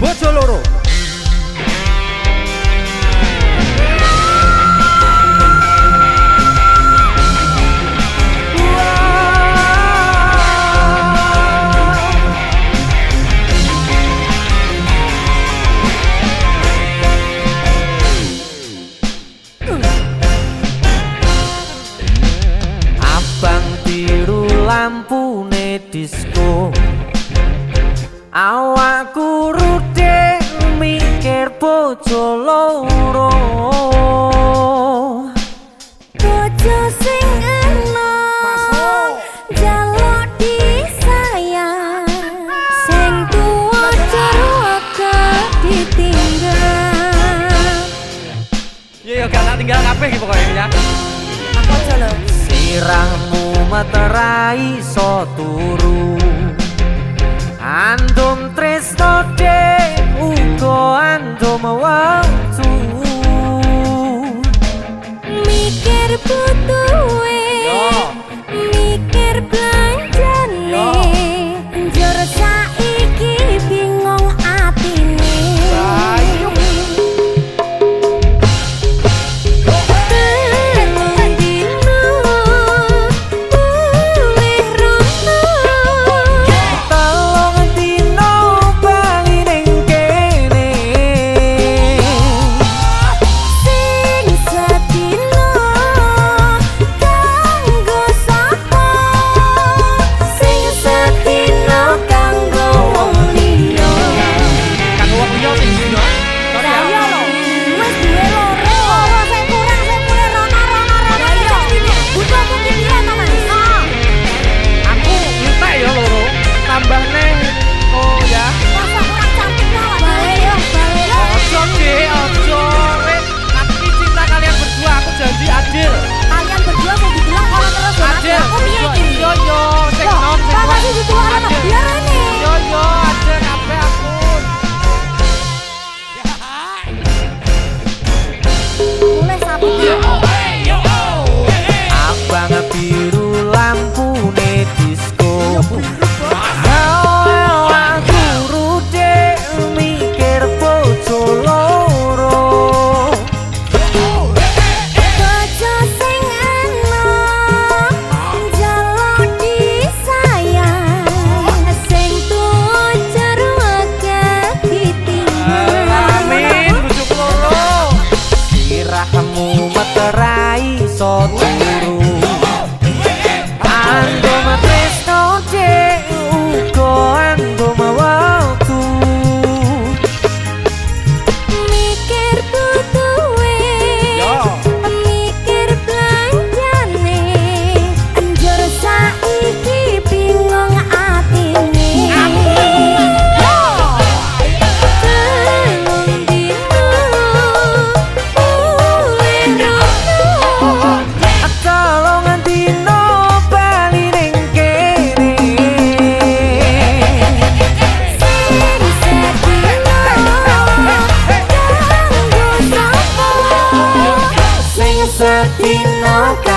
Bocor loro. Lampu ne disco Awak kurut pikir bojo loro. Bojo sing enom di saya sing tuwa ceroka ditinggal. Iya iya gak tinggal kabeh iki pokoknya ya aku aja lho sirahmu materai so turu. Latino